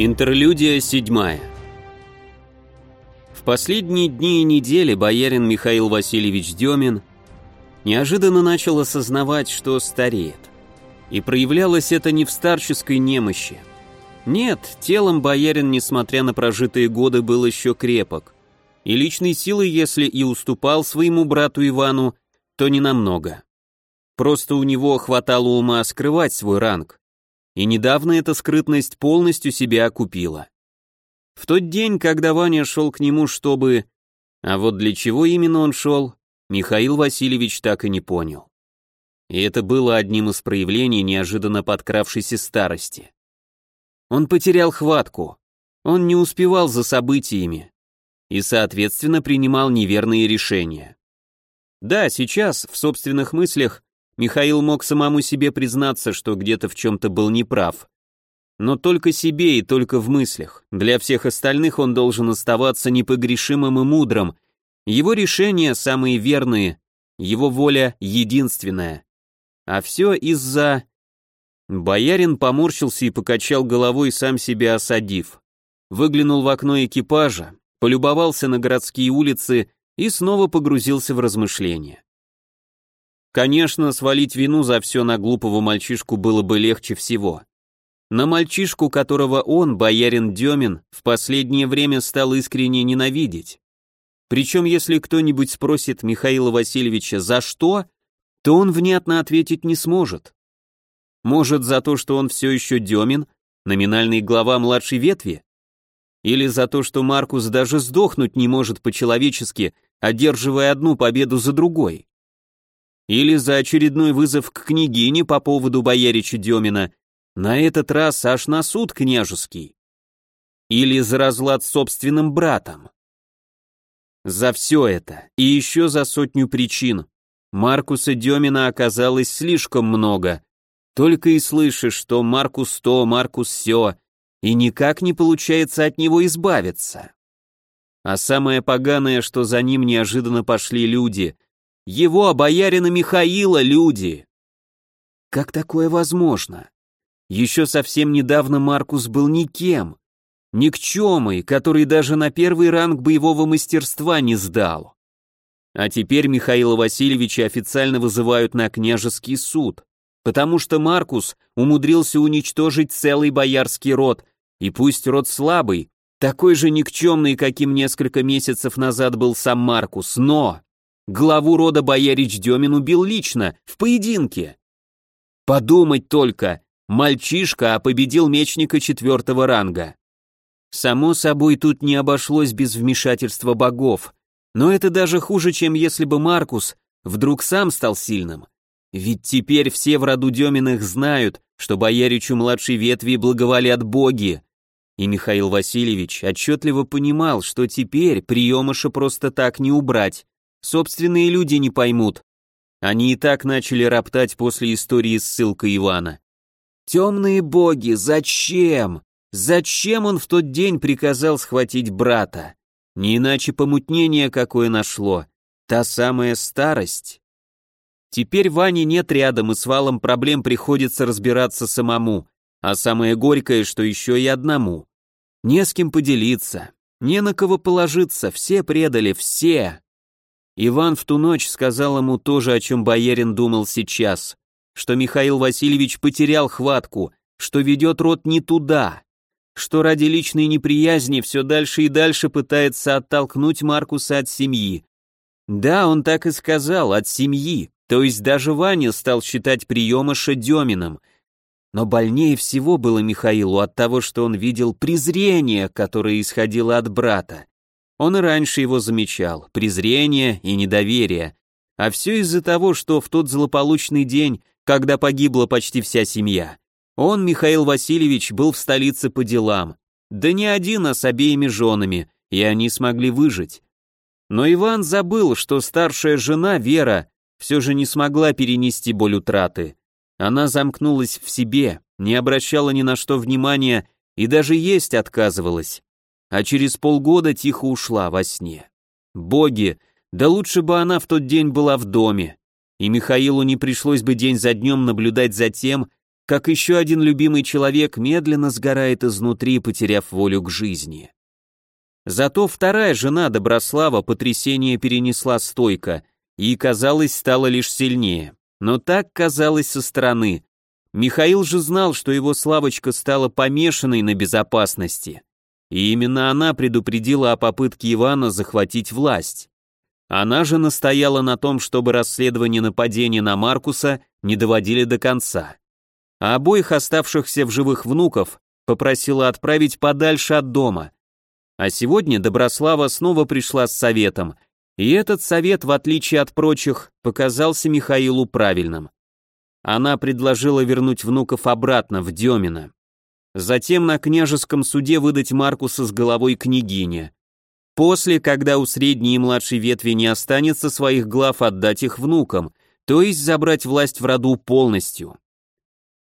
Интерлюдия седьмая. В последние дни и недели боярин Михаил Васильевич Демин неожиданно начал осознавать, что стареет. И проявлялось это не в старческой немощи. Нет, телом боярин, несмотря на прожитые годы, был еще крепок. И личной силой, если и уступал своему брату Ивану, то не намного. Просто у него хватало ума скрывать свой ранг, и недавно эта скрытность полностью себя окупила. В тот день, когда Ваня шел к нему, чтобы... А вот для чего именно он шел, Михаил Васильевич так и не понял. И это было одним из проявлений неожиданно подкравшейся старости. Он потерял хватку, он не успевал за событиями и, соответственно, принимал неверные решения. Да, сейчас, в собственных мыслях, Михаил мог самому себе признаться, что где-то в чем-то был неправ. Но только себе и только в мыслях. Для всех остальных он должен оставаться непогрешимым и мудрым. Его решения самые верные, его воля единственная. А все из-за... Боярин поморщился и покачал головой, сам себя осадив. Выглянул в окно экипажа, полюбовался на городские улицы и снова погрузился в размышления. Конечно, свалить вину за все на глупого мальчишку было бы легче всего. На мальчишку, которого он, боярин Демин, в последнее время стал искренне ненавидеть. Причем, если кто-нибудь спросит Михаила Васильевича «за что?», то он внятно ответить не сможет. Может, за то, что он все еще Демин, номинальный глава младшей ветви? Или за то, что Маркус даже сдохнуть не может по-человечески, одерживая одну победу за другой? Или за очередной вызов к княгине по поводу боярича Демина, на этот раз аж на суд княжеский. Или за разлад с собственным братом. За все это, и еще за сотню причин, Маркуса Демина оказалось слишком много. Только и слышишь, что Маркус то, Маркус все, и никак не получается от него избавиться. А самое поганое, что за ним неожиданно пошли люди — его, боярина Михаила, люди. Как такое возможно? Еще совсем недавно Маркус был никем, никчемой, который даже на первый ранг боевого мастерства не сдал. А теперь Михаила Васильевича официально вызывают на княжеский суд, потому что Маркус умудрился уничтожить целый боярский род, и пусть род слабый, такой же никчемный, каким несколько месяцев назад был сам Маркус, но Главу рода боярич Демин убил лично, в поединке. Подумать только, мальчишка, а победил мечника четвертого ранга. Само собой, тут не обошлось без вмешательства богов, но это даже хуже, чем если бы Маркус вдруг сам стал сильным. Ведь теперь все в роду Деминых знают, что бояричу младшей ветви благоволят боги, и Михаил Васильевич отчетливо понимал, что теперь приемыша просто так не убрать, Собственные люди не поймут. Они и так начали роптать после истории с ссылкой Ивана. Темные боги, зачем? Зачем он в тот день приказал схватить брата? Не иначе помутнение какое нашло. Та самая старость. Теперь Вани нет рядом, и с валом проблем приходится разбираться самому. А самое горькое, что еще и одному. Не с кем поделиться, не на кого положиться, все предали, все. Иван в ту ночь сказал ему то же, о чем боярин думал сейчас, что Михаил Васильевич потерял хватку, что ведет рот не туда, что ради личной неприязни все дальше и дальше пытается оттолкнуть Маркуса от семьи. Да, он так и сказал, от семьи, то есть даже Ваня стал считать приемыша Деминым. Но больнее всего было Михаилу от того, что он видел презрение, которое исходило от брата. Он и раньше его замечал, презрение и недоверие. А все из-за того, что в тот злополучный день, когда погибла почти вся семья, он, Михаил Васильевич, был в столице по делам. Да не один, а с обеими женами, и они смогли выжить. Но Иван забыл, что старшая жена, Вера, все же не смогла перенести боль утраты. Она замкнулась в себе, не обращала ни на что внимания и даже есть отказывалась а через полгода тихо ушла во сне. Боги, да лучше бы она в тот день была в доме, и Михаилу не пришлось бы день за днем наблюдать за тем, как еще один любимый человек медленно сгорает изнутри, потеряв волю к жизни. Зато вторая жена Доброслава потрясение перенесла стойко и, казалось, стала лишь сильнее. Но так казалось со стороны. Михаил же знал, что его Славочка стала помешанной на безопасности. И именно она предупредила о попытке Ивана захватить власть. Она же настояла на том, чтобы расследование нападения на Маркуса не доводили до конца. А обоих оставшихся в живых внуков попросила отправить подальше от дома. А сегодня Доброслава снова пришла с советом, и этот совет, в отличие от прочих, показался Михаилу правильным. Она предложила вернуть внуков обратно в Демино. Затем на княжеском суде выдать Маркуса с головой княгине. После, когда у средней и младшей ветви не останется своих глав, отдать их внукам, то есть забрать власть в роду полностью.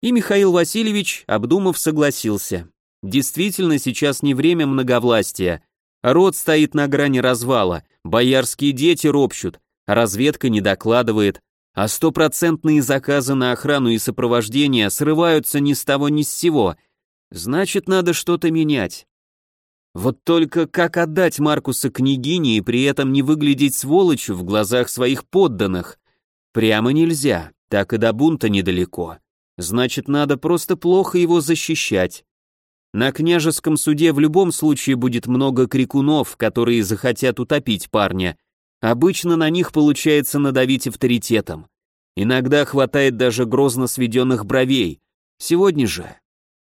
И Михаил Васильевич, обдумав, согласился. Действительно, сейчас не время многовластия. Род стоит на грани развала, боярские дети ропщут, разведка не докладывает, а стопроцентные заказы на охрану и сопровождение срываются ни с того ни с сего. Значит, надо что-то менять. Вот только как отдать Маркуса княгине и при этом не выглядеть сволочью в глазах своих подданных? Прямо нельзя, так и до бунта недалеко. Значит, надо просто плохо его защищать. На княжеском суде в любом случае будет много крикунов, которые захотят утопить парня. Обычно на них получается надавить авторитетом. Иногда хватает даже грозно сведенных бровей. Сегодня же...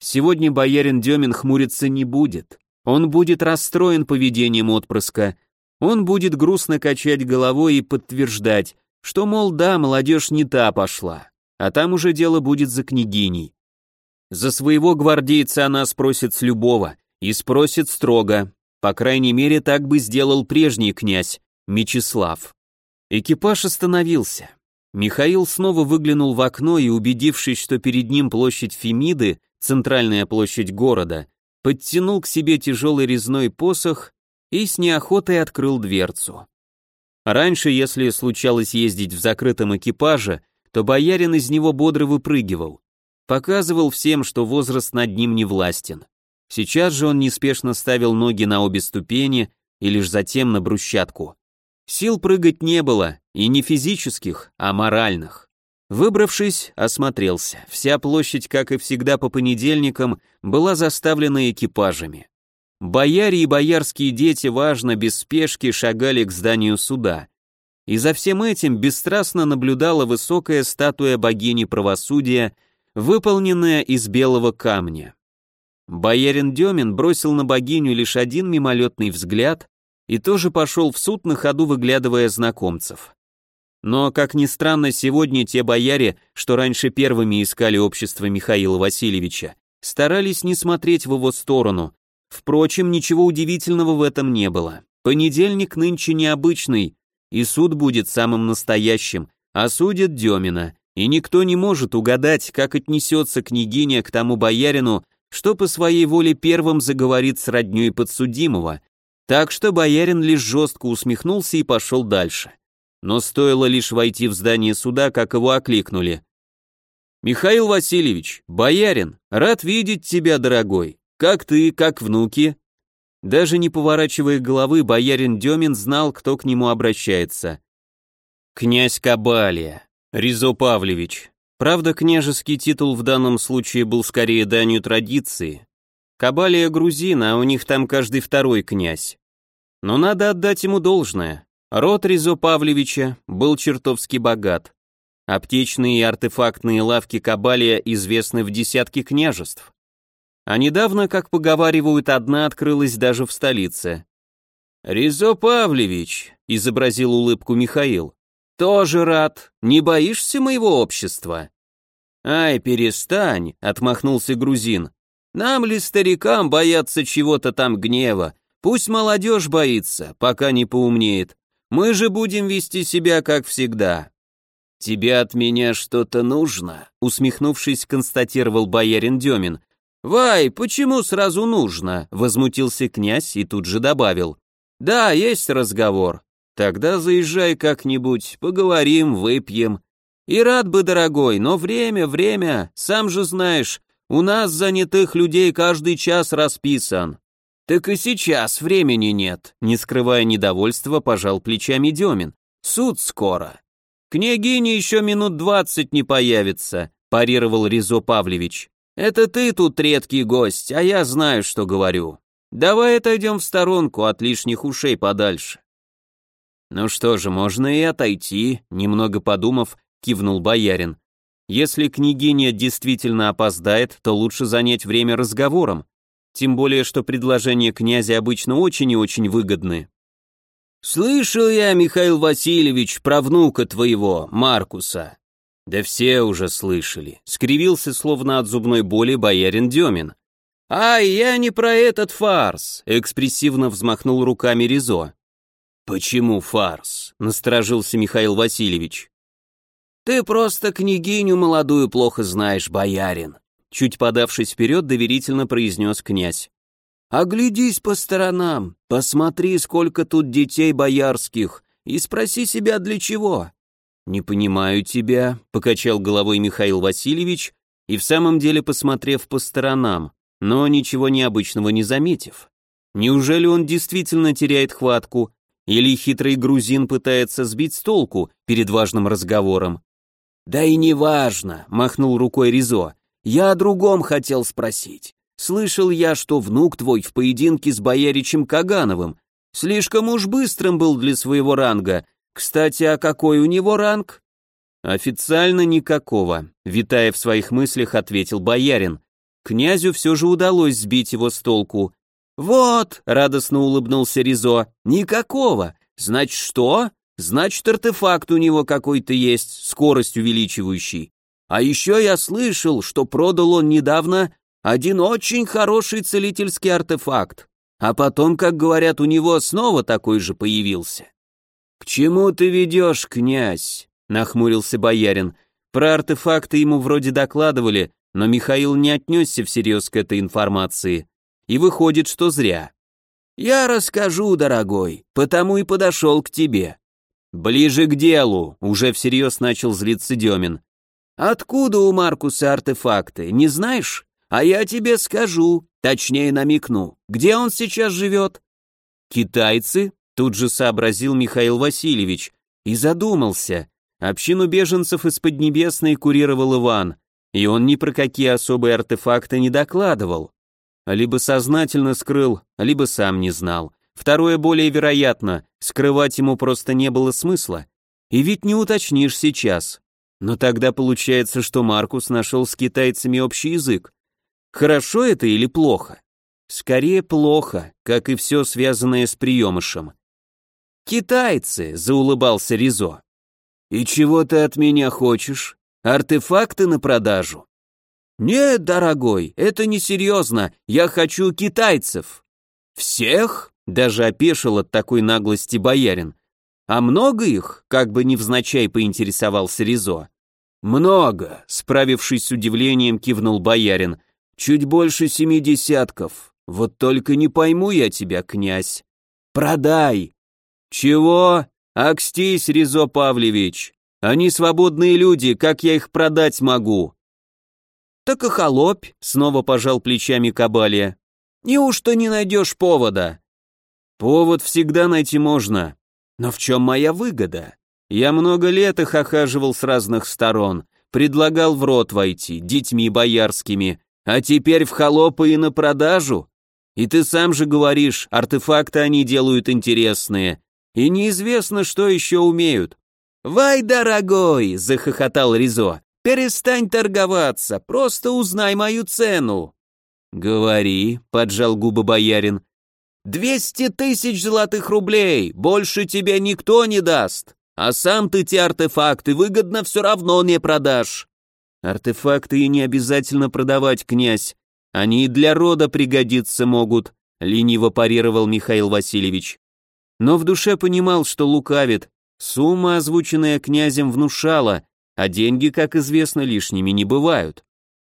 Сегодня боярин Демин хмуриться не будет. Он будет расстроен поведением отпрыска. Он будет грустно качать головой и подтверждать, что, мол, да, молодежь не та пошла, а там уже дело будет за княгиней. За своего гвардейца она спросит с любого, и спросит строго. По крайней мере, так бы сделал прежний князь, Мечислав. Экипаж остановился. Михаил снова выглянул в окно и, убедившись, что перед ним площадь Фемиды, центральная площадь города, подтянул к себе тяжелый резной посох и с неохотой открыл дверцу. Раньше, если случалось ездить в закрытом экипаже, то боярин из него бодро выпрыгивал. Показывал всем, что возраст над ним не властен. Сейчас же он неспешно ставил ноги на обе ступени и лишь затем на брусчатку. Сил прыгать не было, и не физических, а моральных. Выбравшись, осмотрелся. Вся площадь, как и всегда по понедельникам, была заставлена экипажами. Бояре и боярские дети, важно, без спешки шагали к зданию суда. И за всем этим бесстрастно наблюдала высокая статуя богини правосудия, выполненная из белого камня. Боярин Демин бросил на богиню лишь один мимолетный взгляд и тоже пошел в суд на ходу выглядывая знакомцев. Но, как ни странно, сегодня те бояре, что раньше первыми искали общество Михаила Васильевича, старались не смотреть в его сторону. Впрочем, ничего удивительного в этом не было. Понедельник нынче необычный, и суд будет самым настоящим, а судит Демина, и никто не может угадать, как отнесется княгиня к тому боярину, что по своей воле первым заговорит с роднёй подсудимого. Так что боярин лишь жестко усмехнулся и пошел дальше но стоило лишь войти в здание суда, как его окликнули. «Михаил Васильевич, боярин, рад видеть тебя, дорогой. Как ты, как внуки?» Даже не поворачивая головы, боярин Демин знал, кто к нему обращается. «Князь Кабалия, Ризо Павлович». Правда, княжеский титул в данном случае был скорее данью традиции. Кабалия грузин, а у них там каждый второй князь. Но надо отдать ему должное. Род Ризо Павловича был чертовски богат. Аптечные и артефактные лавки Кабалия известны в десятки княжеств. А недавно, как поговаривают, одна открылась даже в столице. «Ризо Павлович», — изобразил улыбку Михаил, — «тоже рад. Не боишься моего общества?» «Ай, перестань», — отмахнулся грузин. «Нам ли, старикам, бояться чего-то там гнева? Пусть молодежь боится, пока не поумнеет. Мы же будем вести себя как всегда. Тебе от меня что-то нужно, усмехнувшись, констатировал боярин Демин. Вай, почему сразу нужно? возмутился князь и тут же добавил. Да, есть разговор. Тогда заезжай как-нибудь, поговорим, выпьем. И рад бы, дорогой, но время, время, сам же знаешь, у нас занятых людей каждый час расписан. Так и сейчас времени нет, не скрывая недовольства, пожал плечами Демин. Суд скоро. Княгиня еще минут двадцать не появится, парировал Ризо Павлович. Это ты тут редкий гость, а я знаю, что говорю. Давай отойдем в сторонку от лишних ушей подальше. Ну что же, можно и отойти, немного подумав, кивнул боярин. Если княгиня действительно опоздает, то лучше занять время разговором, тем более что предложения князя обычно очень и очень выгодны. «Слышал я, Михаил Васильевич, про внука твоего, Маркуса». «Да все уже слышали», — скривился словно от зубной боли боярин Демин. «Ай, я не про этот фарс», — экспрессивно взмахнул руками Ризо. «Почему фарс?» — насторожился Михаил Васильевич. «Ты просто княгиню молодую плохо знаешь, боярин», чуть подавшись вперед, доверительно произнес князь. Оглядись по сторонам, посмотри, сколько тут детей боярских, и спроси себя, для чего. Не понимаю тебя, покачал головой Михаил Васильевич, и в самом деле посмотрев по сторонам, но ничего необычного не заметив. Неужели он действительно теряет хватку, или хитрый грузин пытается сбить с толку перед важным разговором? Да и не важно, махнул рукой Ризо. Я о другом хотел спросить. Слышал я, что внук твой в поединке с бояричем Кагановым слишком уж быстрым был для своего ранга. Кстати, а какой у него ранг? Официально никакого, витая в своих мыслях, ответил боярин. Князю все же удалось сбить его с толку. Вот, радостно улыбнулся Ризо. Никакого. Значит, что? Значит, артефакт у него какой-то есть, скорость увеличивающий. А еще я слышал, что продал он недавно один очень хороший целительский артефакт, а потом, как говорят, у него снова такой же появился. «К чему ты ведешь, князь?» — нахмурился боярин. Про артефакты ему вроде докладывали, но Михаил не отнесся всерьез к этой информации. И выходит, что зря. «Я расскажу, дорогой, потому и подошел к тебе». «Ближе к делу», — уже всерьез начал злиться Демин. «Откуда у Маркуса артефакты, не знаешь?» А я тебе скажу, точнее намекну, где он сейчас живет. Китайцы? Тут же сообразил Михаил Васильевич и задумался. Общину беженцев из Поднебесной курировал Иван, и он ни про какие особые артефакты не докладывал. Либо сознательно скрыл, либо сам не знал. Второе более вероятно, скрывать ему просто не было смысла. И ведь не уточнишь сейчас. Но тогда получается, что Маркус нашел с китайцами общий язык, Хорошо это или плохо? Скорее плохо, как и все связанное с приемышем. «Китайцы», — заулыбался Ризо. «И чего ты от меня хочешь? Артефакты на продажу?» «Нет, дорогой, это несерьезно, я хочу китайцев». «Всех?» — даже опешил от такой наглости боярин. «А много их?» — как бы невзначай поинтересовался Ризо. «Много», — справившись с удивлением, кивнул боярин. Чуть больше семи десятков. Вот только не пойму я тебя, князь. Продай. Чего? Акстись, Ризо Павлович. Они свободные люди, как я их продать могу? Так и холопь, снова пожал плечами Кабалия. Неужто не найдешь повода? Повод всегда найти можно. Но в чем моя выгода? Я много лет их охаживал с разных сторон, предлагал в рот войти, детьми боярскими, а теперь в холопы и на продажу? И ты сам же говоришь, артефакты они делают интересные. И неизвестно, что еще умеют. «Вай, дорогой!» — захохотал Ризо. «Перестань торговаться, просто узнай мою цену». «Говори», — поджал губы боярин. «Двести тысяч золотых рублей, больше тебе никто не даст, а сам ты те артефакты выгодно все равно не продашь». Артефакты и не обязательно продавать, князь. Они и для рода пригодиться могут, лениво парировал Михаил Васильевич. Но в душе понимал, что лукавит. Сумма, озвученная князем, внушала, а деньги, как известно, лишними не бывают.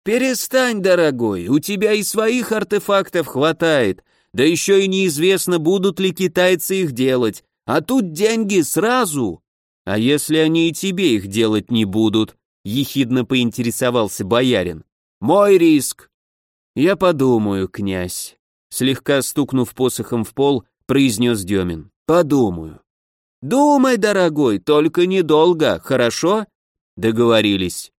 «Перестань, дорогой, у тебя и своих артефактов хватает, да еще и неизвестно, будут ли китайцы их делать, а тут деньги сразу!» А если они и тебе их делать не будут? Ехидно поинтересовался боярин. Мой риск. Я подумаю, князь. Слегка стукнув посохом в пол, произнес Демин. Подумаю. Думай, дорогой, только недолго, хорошо? Договорились.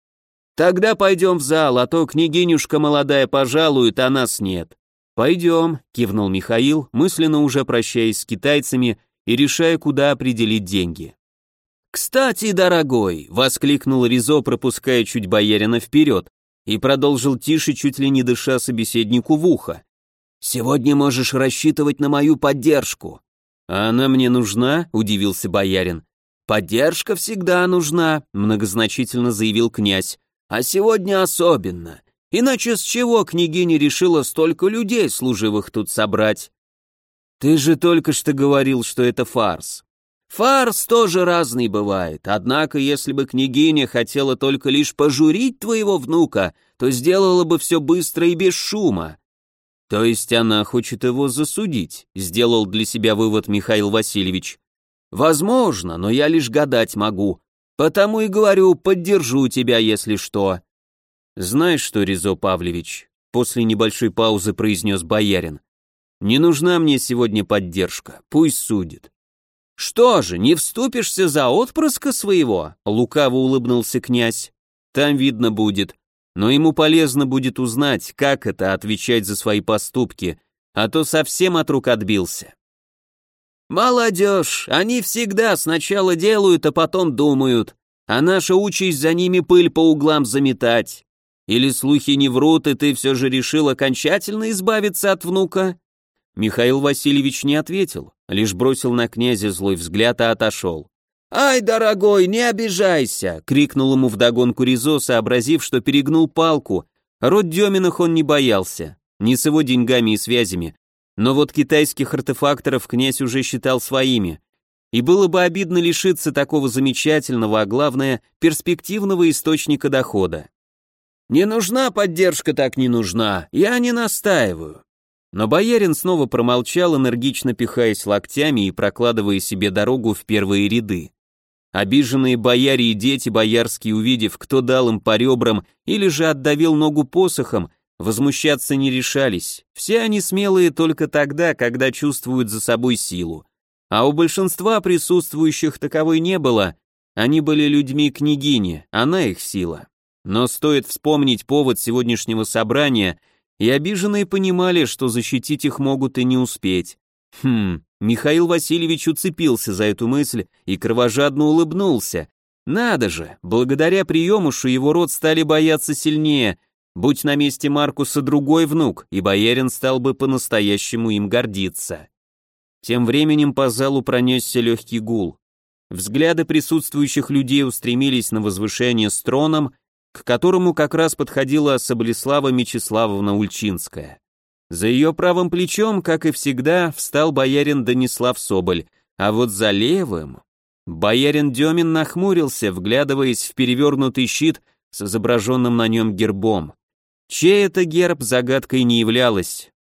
Тогда пойдем в зал, а то княгинюшка молодая пожалует, а нас нет. Пойдем, кивнул Михаил, мысленно уже прощаясь с китайцами и решая, куда определить деньги. «Кстати, дорогой!» — воскликнул Ризо, пропуская чуть боярина вперед, и продолжил тише, чуть ли не дыша собеседнику в ухо. «Сегодня можешь рассчитывать на мою поддержку». «А она мне нужна?» — удивился боярин. «Поддержка всегда нужна», — многозначительно заявил князь. А сегодня особенно. Иначе с чего княгиня решила столько людей служивых тут собрать? Ты же только что говорил, что это фарс. Фарс тоже разный бывает, однако если бы княгиня хотела только лишь пожурить твоего внука, то сделала бы все быстро и без шума. То есть она хочет его засудить, сделал для себя вывод Михаил Васильевич. Возможно, но я лишь гадать могу. Потому и говорю, поддержу тебя, если что. Знаешь что, Ризо Павлович, после небольшой паузы произнес боярин, не нужна мне сегодня поддержка, пусть судит. Что же, не вступишься за отпрыска своего? Лукаво улыбнулся князь. Там видно будет. Но ему полезно будет узнать, как это отвечать за свои поступки, а то совсем от рук отбился. «Молодежь, они всегда сначала делают, а потом думают, а наша участь за ними пыль по углам заметать. Или слухи не врут, и ты все же решил окончательно избавиться от внука?» Михаил Васильевич не ответил, лишь бросил на князя злой взгляд и отошел. «Ай, дорогой, не обижайся!» — крикнул ему вдогонку Ризо, сообразив, что перегнул палку. Род Деминых он не боялся, не с его деньгами и связями, но вот китайских артефакторов князь уже считал своими. И было бы обидно лишиться такого замечательного, а главное, перспективного источника дохода. «Не нужна поддержка, так не нужна, я не настаиваю». Но боярин снова промолчал, энергично пихаясь локтями и прокладывая себе дорогу в первые ряды. Обиженные бояре и дети боярские, увидев, кто дал им по ребрам или же отдавил ногу посохом, Возмущаться не решались, все они смелые только тогда, когда чувствуют за собой силу. А у большинства присутствующих таковой не было, они были людьми княгини, она их сила. Но стоит вспомнить повод сегодняшнего собрания, и обиженные понимали, что защитить их могут и не успеть. Хм, Михаил Васильевич уцепился за эту мысль и кровожадно улыбнулся. Надо же, благодаря приемушу его род стали бояться сильнее – Будь на месте Маркуса другой внук, и боярин стал бы по-настоящему им гордиться. Тем временем по залу пронесся легкий гул. Взгляды присутствующих людей устремились на возвышение с троном, к которому как раз подходила Соболеслава Мечиславовна Ульчинская. За ее правым плечом, как и всегда, встал боярин Данислав Соболь, а вот за левым... Боярин Демин нахмурился, вглядываясь в перевернутый щит с изображенным на нем гербом. Чей это герб, загадкой не являлось.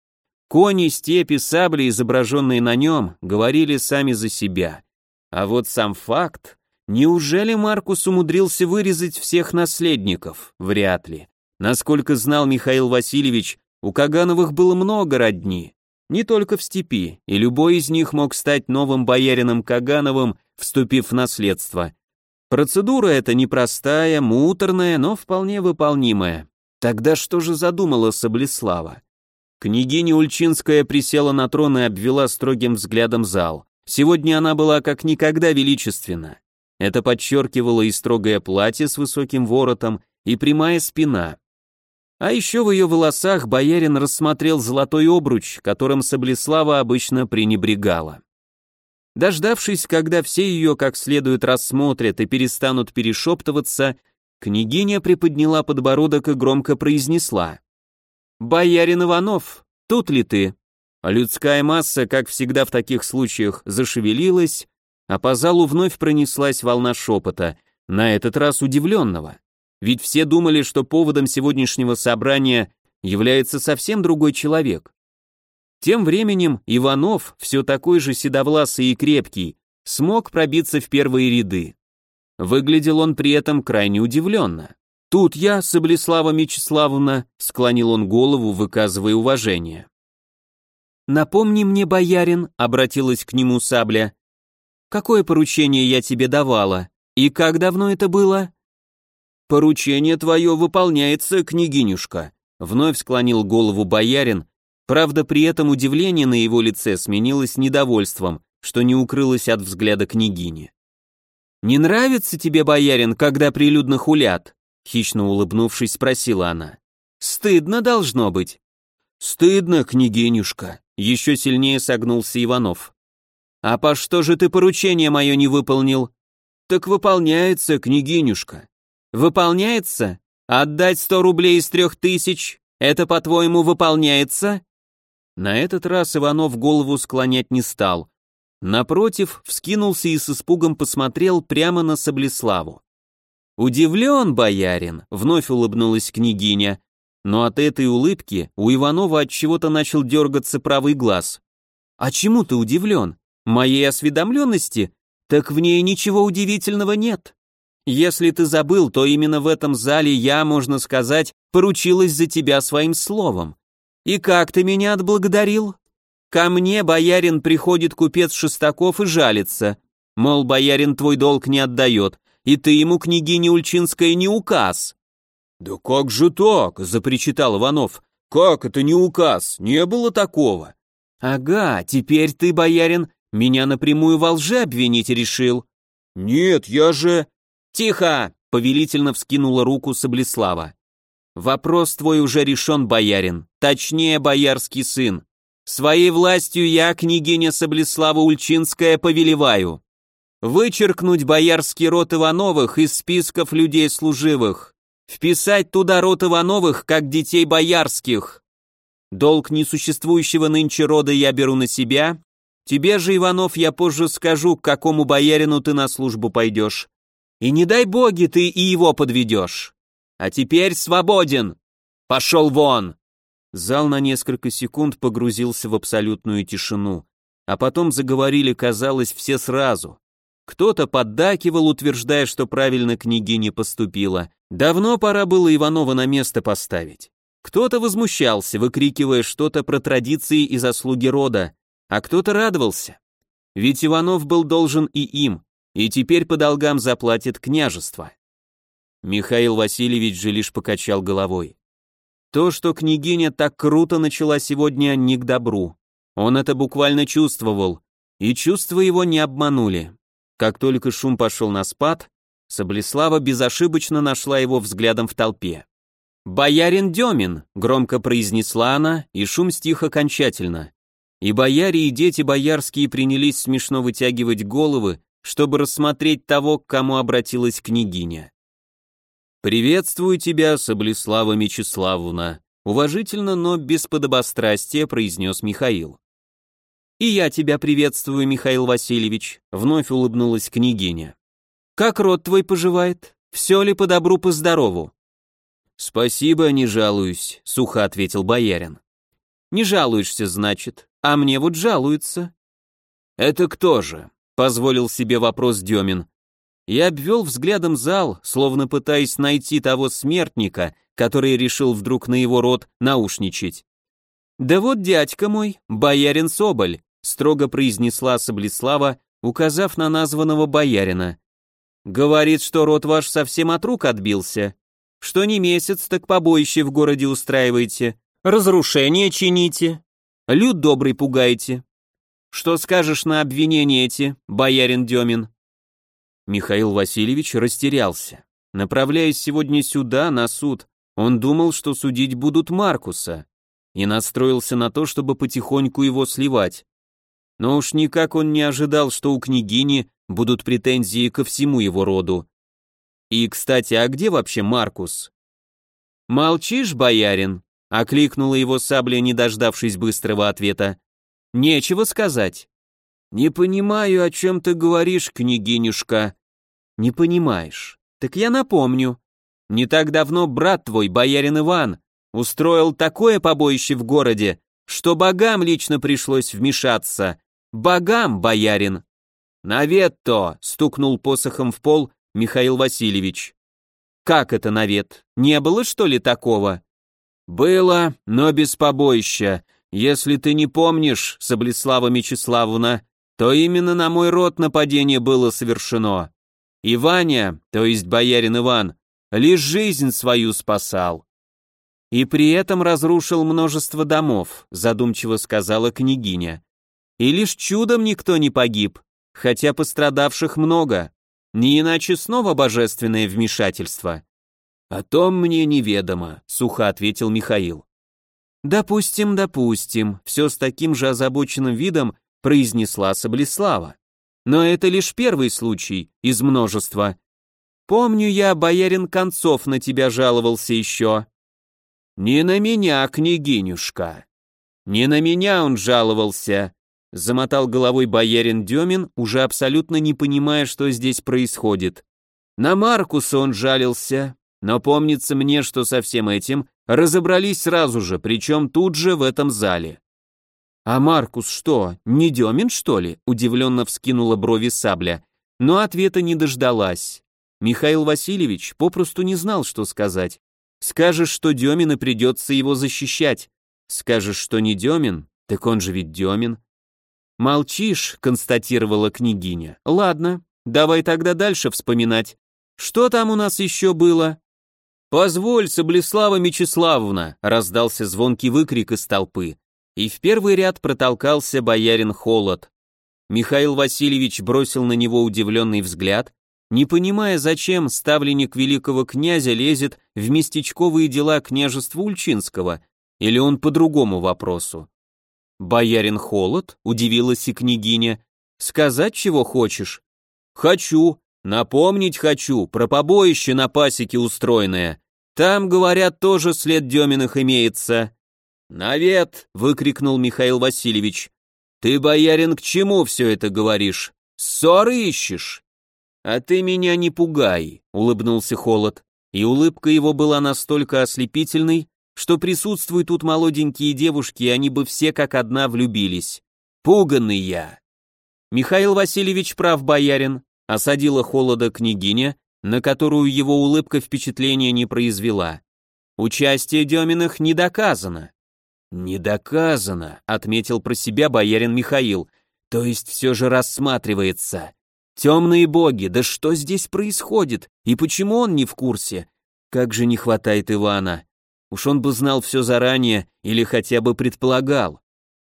Кони, степи, сабли, изображенные на нем, говорили сами за себя. А вот сам факт... Неужели Маркус умудрился вырезать всех наследников? Вряд ли. Насколько знал Михаил Васильевич, у Кагановых было много родни. Не только в степи, и любой из них мог стать новым боярином Кагановым, вступив в наследство. Процедура эта непростая, муторная, но вполне выполнимая. Тогда что же задумала Саблеслава? Княгиня Ульчинская присела на трон и обвела строгим взглядом зал. Сегодня она была как никогда величественна. Это подчеркивало и строгое платье с высоким воротом, и прямая спина. А еще в ее волосах боярин рассмотрел золотой обруч, которым Саблеслава обычно пренебрегала. Дождавшись, когда все ее как следует рассмотрят и перестанут перешептываться, Княгиня приподняла подбородок и громко произнесла. «Боярин Иванов, тут ли ты?» Людская масса, как всегда в таких случаях, зашевелилась, а по залу вновь пронеслась волна шепота, на этот раз удивленного. Ведь все думали, что поводом сегодняшнего собрания является совсем другой человек. Тем временем Иванов, все такой же седовласый и крепкий, смог пробиться в первые ряды. Выглядел он при этом крайне удивленно. «Тут я, Саблеслава Мечиславовна», — склонил он голову, выказывая уважение. «Напомни мне, боярин», — обратилась к нему Сабля, «какое поручение я тебе давала, и как давно это было?» «Поручение твое выполняется, княгинюшка», — вновь склонил голову боярин, правда при этом удивление на его лице сменилось недовольством, что не укрылось от взгляда княгини. «Не нравится тебе, боярин, когда прилюдно хулят?» Хищно улыбнувшись, спросила она. «Стыдно должно быть». «Стыдно, княгинюшка», — еще сильнее согнулся Иванов. «А по что же ты поручение мое не выполнил?» «Так выполняется, княгинюшка». «Выполняется? Отдать сто рублей из трех тысяч? Это, по-твоему, выполняется?» На этот раз Иванов голову склонять не стал. Напротив, вскинулся и с испугом посмотрел прямо на Саблеславу. «Удивлен, боярин», — вновь улыбнулась княгиня, но от этой улыбки у Иванова от чего-то начал дергаться правый глаз. «А чему ты удивлен? Моей осведомленности? Так в ней ничего удивительного нет. Если ты забыл, то именно в этом зале я, можно сказать, поручилась за тебя своим словом. И как ты меня отблагодарил? Ко мне, боярин, приходит купец Шестаков и жалится. Мол, боярин твой долг не отдает, и ты ему, княгиня Ульчинская, не указ». «Да как же так?» — запричитал Иванов. «Как это не указ? Не было такого». «Ага, теперь ты, боярин, меня напрямую во лжи обвинить решил». «Нет, я же...» «Тихо!» — повелительно вскинула руку Саблеслава. «Вопрос твой уже решен, боярин, точнее, боярский сын. Своей властью я, княгиня Саблеслава Ульчинская, повелеваю вычеркнуть боярский род Ивановых из списков людей служивых, вписать туда род Ивановых как детей боярских. Долг несуществующего нынче рода я беру на себя, тебе же, Иванов, я позже скажу, к какому боярину ты на службу пойдешь. И не дай боги ты и его подведешь. А теперь свободен. Пошел вон!» Зал на несколько секунд погрузился в абсолютную тишину, а потом заговорили, казалось, все сразу. Кто-то поддакивал, утверждая, что правильно княгиня поступила. Давно пора было Иванова на место поставить. Кто-то возмущался, выкрикивая что-то про традиции и заслуги рода, а кто-то радовался. Ведь Иванов был должен и им, и теперь по долгам заплатит княжество. Михаил Васильевич же лишь покачал головой. То, что княгиня так круто начала сегодня, не к добру. Он это буквально чувствовал, и чувства его не обманули. Как только шум пошел на спад, Саблеслава безошибочно нашла его взглядом в толпе. «Боярин Демин!» — громко произнесла она, и шум стих окончательно. И бояре, и дети боярские принялись смешно вытягивать головы, чтобы рассмотреть того, к кому обратилась княгиня. «Приветствую тебя, Саблеслава Мечиславовна», — уважительно, но без подобострастия произнес Михаил. «И я тебя приветствую, Михаил Васильевич», — вновь улыбнулась княгиня. «Как род твой поживает? Все ли по добру, по здорову?» «Спасибо, не жалуюсь», — сухо ответил боярин. «Не жалуешься, значит, а мне вот жалуются». «Это кто же?» — позволил себе вопрос Демин. Я обвел взглядом зал, словно пытаясь найти того смертника, который решил вдруг на его род наушничать. «Да вот дядька мой, боярин Соболь», строго произнесла Саблеслава, указав на названного боярина. Говорит, что род ваш совсем от рук отбился, что не месяц, так побоище в городе устраиваете, разрушения чините, люд добрый пугаете. Что скажешь на обвинения эти, боярин Демин? Михаил Васильевич растерялся. Направляясь сегодня сюда, на суд, он думал, что судить будут Маркуса, и настроился на то, чтобы потихоньку его сливать. Но уж никак он не ожидал, что у княгини будут претензии ко всему его роду. И, кстати, а где вообще Маркус? «Молчишь, боярин?» — окликнула его сабля, не дождавшись быстрого ответа. «Нечего сказать». «Не понимаю, о чем ты говоришь, княгинюшка». «Не понимаешь. Так я напомню. Не так давно брат твой, боярин Иван, устроил такое побоище в городе, что богам лично пришлось вмешаться. Богам, боярин!» «Наветто!» — стукнул посохом в пол Михаил Васильевич. Как это навет? Не было, что ли, такого? Было, но без побоища. Если ты не помнишь, Саблеслава Мечиславовна, то именно на мой род нападение было совершено. И Ваня, то есть боярин Иван, лишь жизнь свою спасал. И при этом разрушил множество домов, задумчиво сказала княгиня. И лишь чудом никто не погиб, хотя пострадавших много. Не иначе снова божественное вмешательство. О том мне неведомо, сухо ответил Михаил. Допустим, допустим, все с таким же озабоченным видом произнесла Саблеслава. Но это лишь первый случай из множества. Помню я, боярин Концов на тебя жаловался еще. Не на меня, княгинюшка. Не на меня он жаловался, замотал головой боярин Демин, уже абсолютно не понимая, что здесь происходит. На Маркуса он жалился, но помнится мне, что со всем этим разобрались сразу же, причем тут же в этом зале. «А Маркус что, не Демин, что ли?» — удивленно вскинула брови сабля, но ответа не дождалась. Михаил Васильевич попросту не знал, что сказать. Скажешь, что Демин, и придется его защищать. Скажешь, что не Демин, так он же ведь Демин. «Молчишь», — констатировала княгиня. «Ладно, давай тогда дальше вспоминать. Что там у нас еще было?» «Позволь, Соблеслава Мечиславовна!» — раздался звонкий выкрик из толпы и в первый ряд протолкался боярин Холод. Михаил Васильевич бросил на него удивленный взгляд, не понимая, зачем ставленник великого князя лезет в местечковые дела княжества Ульчинского, или он по другому вопросу. «Боярин Холод?» — удивилась и княгиня. «Сказать, чего хочешь?» «Хочу, напомнить хочу, про побоище на пасеке устроенное. Там, говорят, тоже след Деминых имеется. «Навет!» — выкрикнул Михаил Васильевич. «Ты, боярин, к чему все это говоришь? Ссоры ищешь?» «А ты меня не пугай», — улыбнулся Холод. И улыбка его была настолько ослепительной, что присутствуют тут молоденькие девушки, и они бы все как одна влюбились. Пуганный я. Михаил Васильевич прав, боярин, осадила Холода княгиня, на которую его улыбка впечатления не произвела. Участие Деминых не доказано. «Не доказано», — отметил про себя боярин Михаил. «То есть все же рассматривается. Темные боги, да что здесь происходит? И почему он не в курсе? Как же не хватает Ивана? Уж он бы знал все заранее или хотя бы предполагал».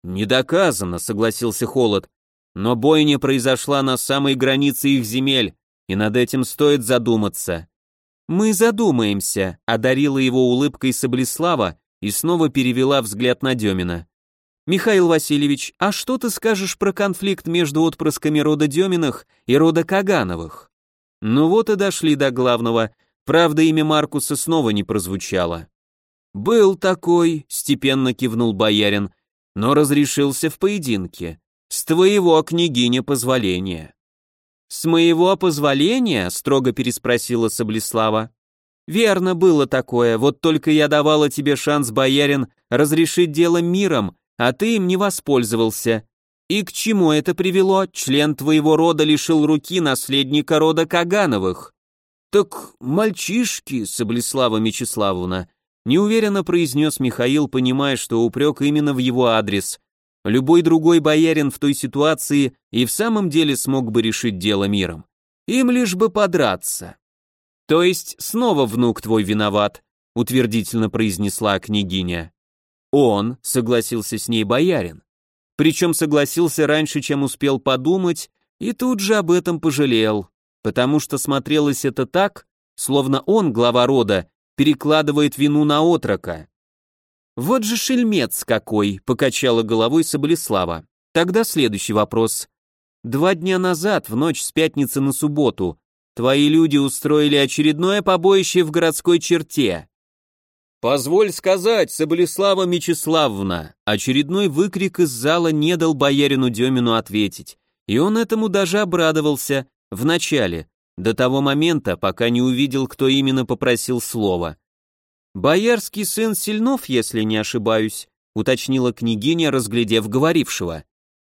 «Не доказано», — согласился Холод. «Но бойня произошла на самой границе их земель, и над этим стоит задуматься». «Мы задумаемся», — одарила его улыбкой Саблеслава, и снова перевела взгляд на Демина. «Михаил Васильевич, а что ты скажешь про конфликт между отпрысками рода Деминых и рода Кагановых?» Ну вот и дошли до главного, правда имя Маркуса снова не прозвучало. «Был такой», — степенно кивнул боярин, «но разрешился в поединке. С твоего, княгиня, позволения». «С моего позволения?» — строго переспросила Саблеслава. Верно, было такое, вот только я давала тебе шанс, боярин, разрешить дело миром, а ты им не воспользовался. И к чему это привело? Член твоего рода лишил руки наследника рода Кагановых. Так мальчишки, Саблеслава Мечиславовна, неуверенно произнес Михаил, понимая, что упрек именно в его адрес. Любой другой боярин в той ситуации и в самом деле смог бы решить дело миром. Им лишь бы подраться. «То есть снова внук твой виноват», — утвердительно произнесла княгиня. «Он», — согласился с ней боярин. Причем согласился раньше, чем успел подумать, и тут же об этом пожалел, потому что смотрелось это так, словно он, глава рода, перекладывает вину на отрока. «Вот же шельмец какой!» — покачала головой Саблеслава. «Тогда следующий вопрос. Два дня назад, в ночь с пятницы на субботу, Твои люди устроили очередное побоище в городской черте. Позволь сказать, Соболеслава Мечиславовна, очередной выкрик из зала не дал боярину Демину ответить, и он этому даже обрадовался в начале, до того момента, пока не увидел, кто именно попросил слова. «Боярский сын Сильнов, если не ошибаюсь», уточнила княгиня, разглядев говорившего.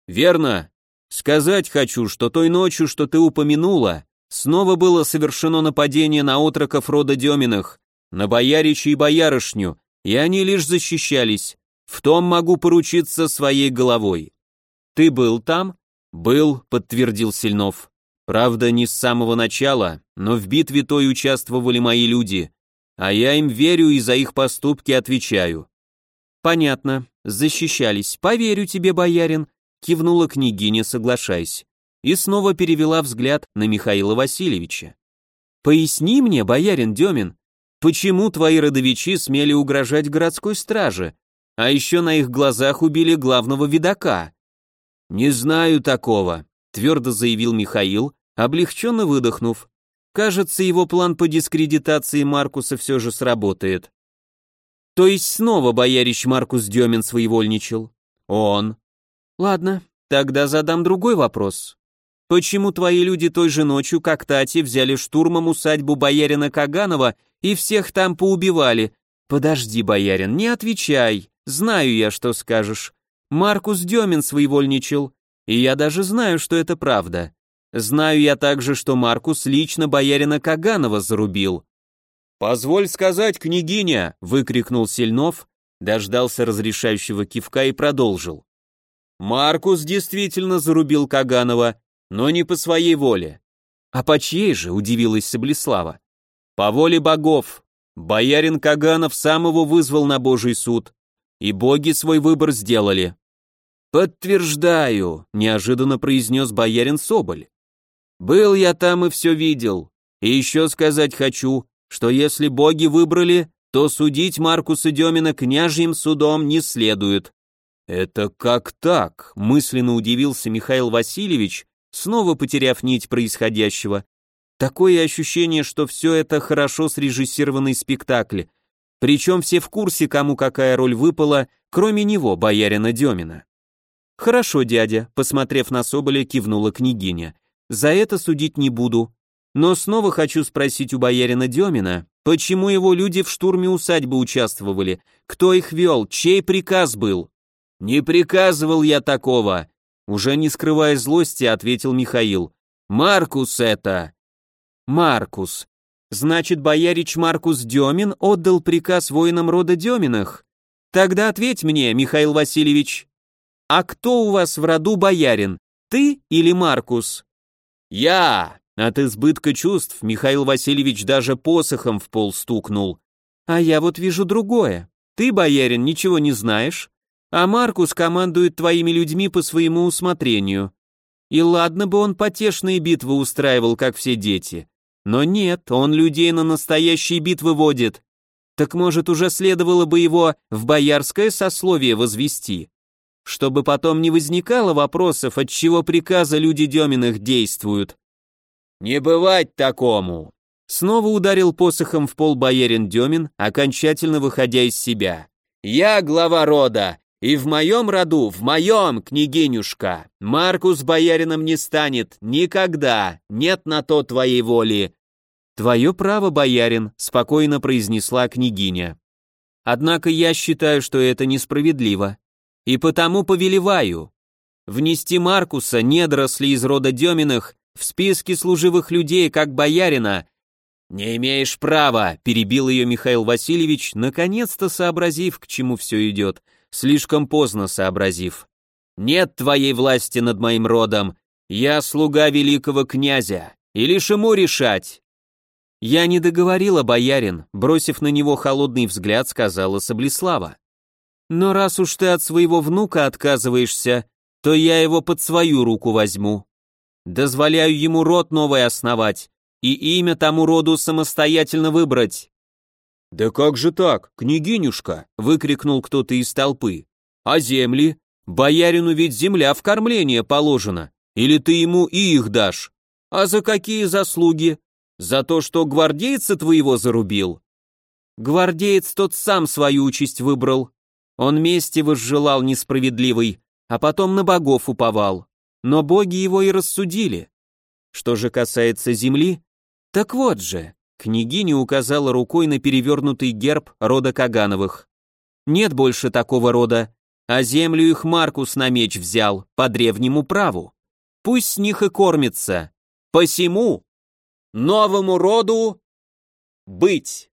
«Верно. Сказать хочу, что той ночью, что ты упомянула, Снова было совершено нападение на отроков рода Деминых, на боярича и боярышню, и они лишь защищались. В том могу поручиться своей головой. Ты был там? Был, подтвердил Сильнов. Правда, не с самого начала, но в битве той участвовали мои люди, а я им верю и за их поступки отвечаю. Понятно, защищались. Поверю тебе, боярин, кивнула княгиня, соглашаясь, и снова перевела взгляд на Михаила Васильевича. Поясни мне, боярин Демин, почему твои родовичи смели угрожать городской страже, а еще на их глазах убили главного видака? Не знаю такого, твердо заявил Михаил, облегченно выдохнув. Кажется, его план по дискредитации Маркуса все же сработает. То есть снова боярич Маркус Демин своевольничал? Он. Ладно, тогда задам другой вопрос. Почему твои люди той же ночью, как Тати, взяли штурмом усадьбу боярина Каганова и всех там поубивали? Подожди, боярин, не отвечай. Знаю я, что скажешь. Маркус Демин своевольничал, и я даже знаю, что это правда. Знаю я также, что Маркус лично боярина Каганова зарубил. «Позволь сказать, княгиня!» — выкрикнул Сильнов, дождался разрешающего кивка и продолжил. Маркус действительно зарубил Каганова, но не по своей воле. А по чьей же, удивилась Саблеслава. По воле богов. Боярин Каганов сам его вызвал на Божий суд, и боги свой выбор сделали. «Подтверждаю», — неожиданно произнес боярин Соболь. «Был я там и все видел. И еще сказать хочу, что если боги выбрали, то судить Маркуса Демина княжьим судом не следует. «Это как так?» — мысленно удивился Михаил Васильевич, снова потеряв нить происходящего. Такое ощущение, что все это хорошо срежиссированный спектакль, причем все в курсе, кому какая роль выпала, кроме него, боярина Демина. «Хорошо, дядя», — посмотрев на Соболя, кивнула княгиня. «За это судить не буду. Но снова хочу спросить у боярина Демина, почему его люди в штурме усадьбы участвовали, кто их вел, чей приказ был?» «Не приказывал я такого!» Уже не скрывая злости, ответил Михаил. «Маркус это!» «Маркус. Значит, боярич Маркус Демин отдал приказ воинам рода Деминых? Тогда ответь мне, Михаил Васильевич. А кто у вас в роду боярин, ты или Маркус?» «Я!» От избытка чувств Михаил Васильевич даже посохом в пол стукнул. «А я вот вижу другое. Ты, боярин, ничего не знаешь, а Маркус командует твоими людьми по своему усмотрению. И ладно бы он потешные битвы устраивал, как все дети. Но нет, он людей на настоящие битвы водит. Так может, уже следовало бы его в боярское сословие возвести? Чтобы потом не возникало вопросов, от чего приказа люди Деминых действуют. «Не бывать такому!» Снова ударил посохом в пол боярин Демин, окончательно выходя из себя. «Я глава рода, и в моем роду, в моем, княгинюшка, Маркус боярином не станет, никогда, нет на то твоей воли». «Твое право, боярин», — спокойно произнесла княгиня. «Однако я считаю, что это несправедливо, и потому повелеваю внести Маркуса, недоросли из рода Деминых, в списки служивых людей как боярина». «Не имеешь права», — перебил ее Михаил Васильевич, наконец-то сообразив, к чему все идет — слишком поздно сообразив. «Нет твоей власти над моим родом, я слуга великого князя, и лишь ему решать». «Я не договорила, боярин», бросив на него холодный взгляд, сказала Саблеслава. «Но раз уж ты от своего внука отказываешься, то я его под свою руку возьму. Дозволяю ему род новый основать, и имя тому роду самостоятельно выбрать. «Да как же так, княгинюшка?» — выкрикнул кто-то из толпы. «А земли? Боярину ведь земля в кормление положена. Или ты ему и их дашь? А за какие заслуги? За то, что гвардейца твоего зарубил?» Гвардеец тот сам свою участь выбрал. Он мести возжелал несправедливый, а потом на богов уповал. Но боги его и рассудили. Что же касается земли, так вот же, Княгиня указала рукой на перевернутый герб рода Кагановых. Нет больше такого рода, а землю их Маркус на меч взял, по древнему праву. Пусть с них и кормится. Посему новому роду быть.